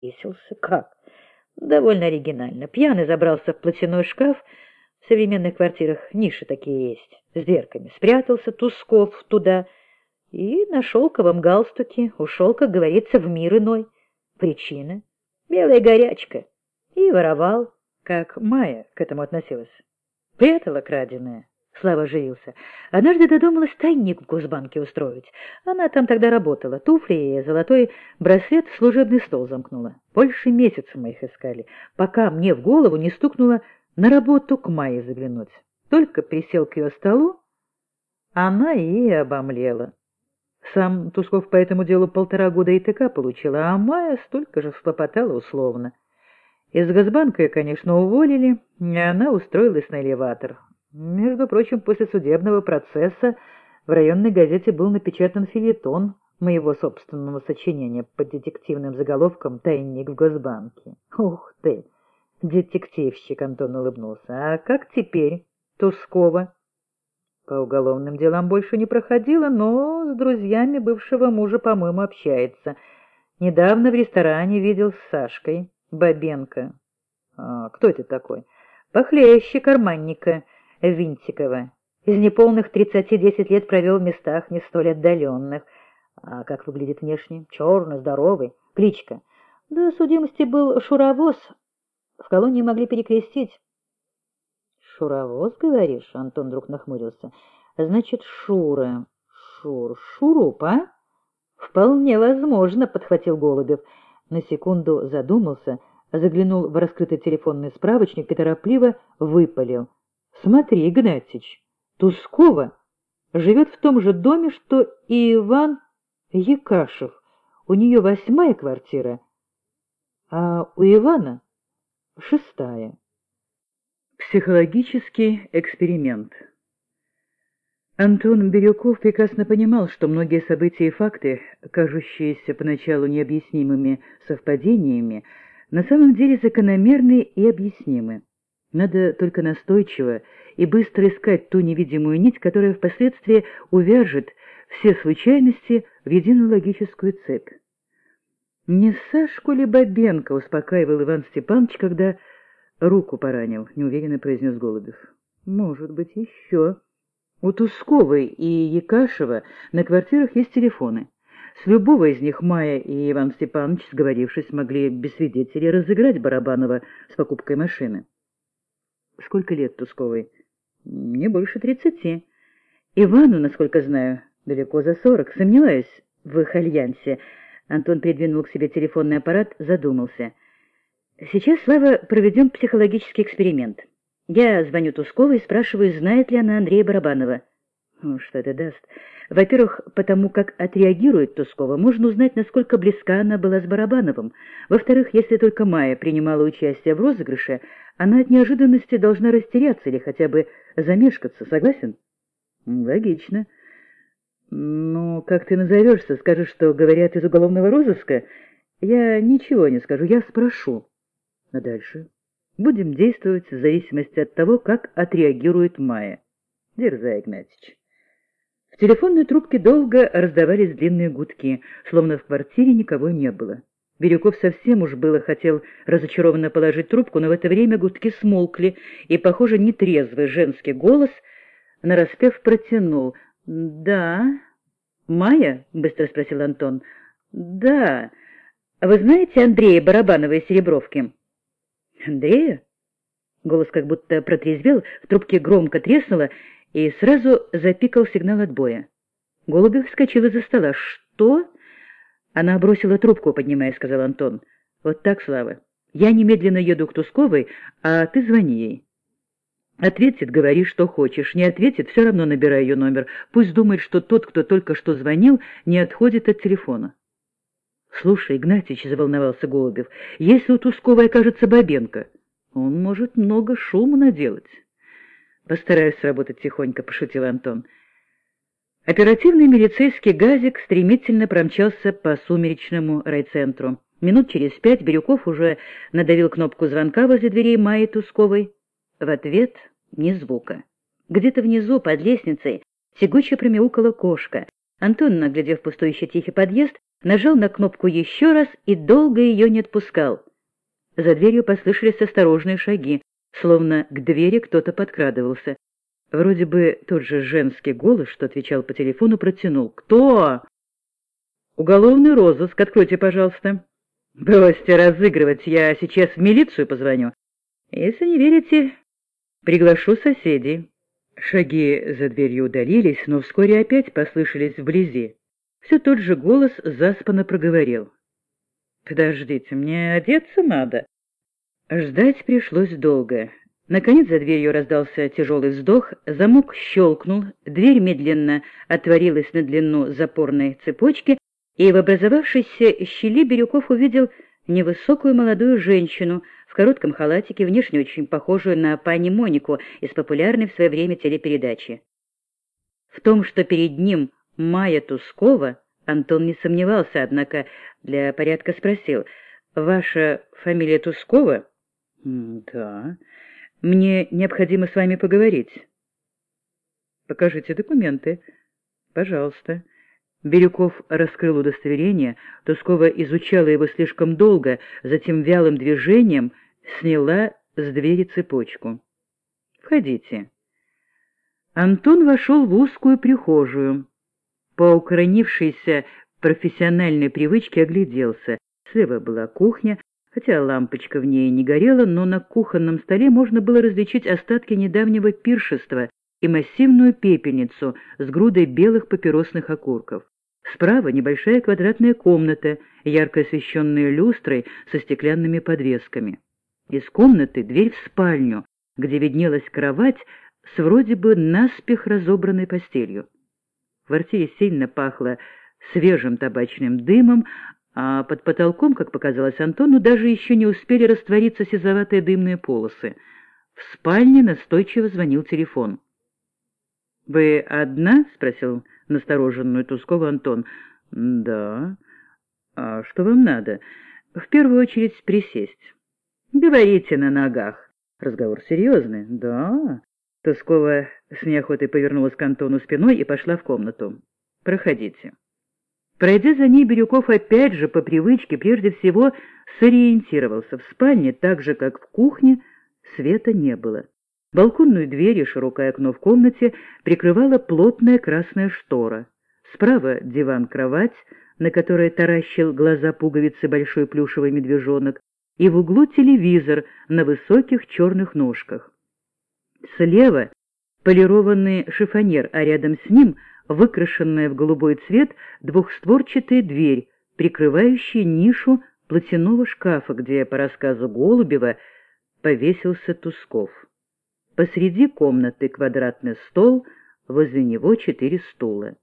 Повесился? Как? Довольно оригинально. Пьяный забрался в платяной шкаф. В современных квартирах ниши такие есть. С дверками. Спрятался Тусков туда и на шелковом галстуке ушел, как говорится, в мир иной. Причина — белая горячка. И воровал, как Майя к этому относилась. Прятала краденое. Слава оживился. Однажды додумалась тайник в Госбанке устроить. Она там тогда работала. Туфли и золотой браслет в служебный стол замкнула. Больше месяца мы их искали, пока мне в голову не стукнуло на работу к Майе заглянуть. Только присел к ее столу, она и обомлела. Сам Тусков по этому делу полтора года ИТК получила, а Майя столько же схлопотала условно. Из Госбанка ее, конечно, уволили, и она устроилась на элеватор. Между прочим, после судебного процесса в районной газете был напечатан филетон моего собственного сочинения под детективным заголовком «Тайник в Госбанке». Ух ты! Детективщик Антон улыбнулся. А как теперь, Тускова? По уголовным делам больше не проходила, но с друзьями бывшего мужа, по-моему, общается. Недавно в ресторане видел с Сашкой Бабенко. А, кто это такой? Похлеще карманника. Винтикова. Из неполных тридцати десять лет провел в местах не столь отдаленных. А как выглядит внешне? Черный, здоровый. Кличка. До судимости был Шуровоз. В колонии могли перекрестить. Шуровоз, говоришь? Антон вдруг нахмурился. Значит, Шура. Шур. Шуруп, а? Вполне возможно, подхватил Голубев. На секунду задумался, заглянул в раскрытый телефонный справочник и торопливо выпалил — Смотри, Игнатьич, Тускова живет в том же доме, что и Иван Якашев. У нее восьмая квартира, а у Ивана шестая. Психологический эксперимент Антон Бирюков прекрасно понимал, что многие события и факты, кажущиеся поначалу необъяснимыми совпадениями, на самом деле закономерны и объяснимы. Надо только настойчиво и быстро искать ту невидимую нить, которая впоследствии увяжет все случайности в единую логическую цепь. «Не Сашку ли Бабенко?» — успокаивал Иван Степанович, когда руку поранил, — неуверенно произнес Голубев. «Может быть, еще. У Тусковой и Якашева на квартирах есть телефоны. С любого из них Майя и Иван Степанович, сговорившись, могли без свидетелей разыграть Барабанова с покупкой машины. Сколько лет Тусковой? Не больше тридцати. Ивану, насколько знаю, далеко за сорок. Сомневаюсь в их альянсе. Антон придвинул к себе телефонный аппарат, задумался. Сейчас, Слава, проведем психологический эксперимент. Я звоню Тусковой и спрашиваю, знает ли она Андрея Барабанова. Ну, что это даст? Во-первых, потому как отреагирует Тускова, можно узнать, насколько близка она была с Барабановым. Во-вторых, если только Майя принимала участие в розыгрыше, она от неожиданности должна растеряться или хотя бы замешкаться. Согласен? Логично. Ну, как ты назовешься? Скажешь, что говорят из уголовного розыска? Я ничего не скажу, я спрошу. А дальше? Будем действовать в зависимости от того, как отреагирует Майя. Дерзай, Игнатьич. В телефонной трубке долго раздавались длинные гудки, словно в квартире никого не было. Бирюков совсем уж было хотел разочарованно положить трубку, но в это время гудки смолкли, и, похоже, нетрезвый женский голос нараспев протянул. «Да...» «Майя?» — быстро спросил Антон. «Да... Вы знаете Андрея Барабанова из Серебровки?» «Андрея?» Голос как будто протрезвел, в трубке громко треснуло, и сразу запикал сигнал отбоя. Голубев вскочил из-за стола. «Что?» Она бросила трубку, поднимая, сказал Антон. «Вот так, Слава. Я немедленно еду к Тусковой, а ты звони ей». Ответит, говори, что хочешь. Не ответит, все равно набирай ее номер. Пусть думает, что тот, кто только что звонил, не отходит от телефона. «Слушай, Игнатьич», — заволновался Голубев, — «если у Тусковой окажется Бабенко, он может много шума наделать». «Постараюсь сработать тихонько», — пошутил Антон. Оперативный милицейский газик стремительно промчался по сумеречному райцентру. Минут через пять Бирюков уже надавил кнопку звонка возле дверей Майи Тусковой. В ответ ни звука. Где-то внизу, под лестницей, тягуче промяукала кошка. Антон, наглядев еще тихий подъезд, нажал на кнопку еще раз и долго ее не отпускал. За дверью послышались осторожные шаги, словно к двери кто-то подкрадывался. Вроде бы тот же женский голос, что отвечал по телефону, протянул. «Кто?» «Уголовный розыск. Откройте, пожалуйста». «Бросьте разыгрывать, я сейчас в милицию позвоню. Если не верите, приглашу соседей». Шаги за дверью удалились, но вскоре опять послышались вблизи. Все тот же голос заспанно проговорил. «Подождите, мне одеться надо». Ждать пришлось долго. Наконец за дверью раздался тяжелый вздох, замок щелкнул, дверь медленно отворилась на длину запорной цепочки, и в образовавшейся щели Бирюков увидел невысокую молодую женщину в коротком халатике, внешне очень похожую на пани Монику из популярной в свое время телепередачи. В том, что перед ним Майя Тускова, Антон не сомневался, однако для порядка спросил, «Ваша фамилия Тускова?» «Да». Мне необходимо с вами поговорить. Покажите документы. Пожалуйста. Бирюков раскрыл удостоверение, Тускова изучала его слишком долго, затем вялым движением сняла с двери цепочку. «Входите». Антон вошел в узкую прихожую. По укоренившейся профессиональной привычке огляделся. Слева была кухня, Хотя лампочка в ней не горела, но на кухонном столе можно было различить остатки недавнего пиршества и массивную пепельницу с грудой белых папиросных окурков. Справа небольшая квадратная комната, ярко освещенная люстрой со стеклянными подвесками. Из комнаты дверь в спальню, где виднелась кровать с вроде бы наспех разобранной постелью. В квартире сильно пахло свежим табачным дымом, а под потолком, как показалось Антону, даже еще не успели раствориться сизоватые дымные полосы. В спальне настойчиво звонил телефон. «Вы одна?» — спросил настороженную Тускова Антон. «Да. А что вам надо?» «В первую очередь присесть». «Говорите на ногах». «Разговор серьезный?» «Да». Тускова с неохотой повернулась к Антону спиной и пошла в комнату. «Проходите». Пройдя за ней, Бирюков опять же по привычке прежде всего сориентировался. В спальне, так же как в кухне, света не было. Балконную дверь и широкое окно в комнате прикрывала плотная красная штора. Справа диван-кровать, на которой таращил глаза пуговицы большой плюшевый медвежонок, и в углу телевизор на высоких черных ножках. Слева полированный шифонер, а рядом с ним — выкрашенная в голубой цвет двухстворчатая дверь, прикрывающая нишу платяного шкафа, где, по рассказу Голубева, повесился Тусков. Посреди комнаты квадратный стол, возле него четыре стула.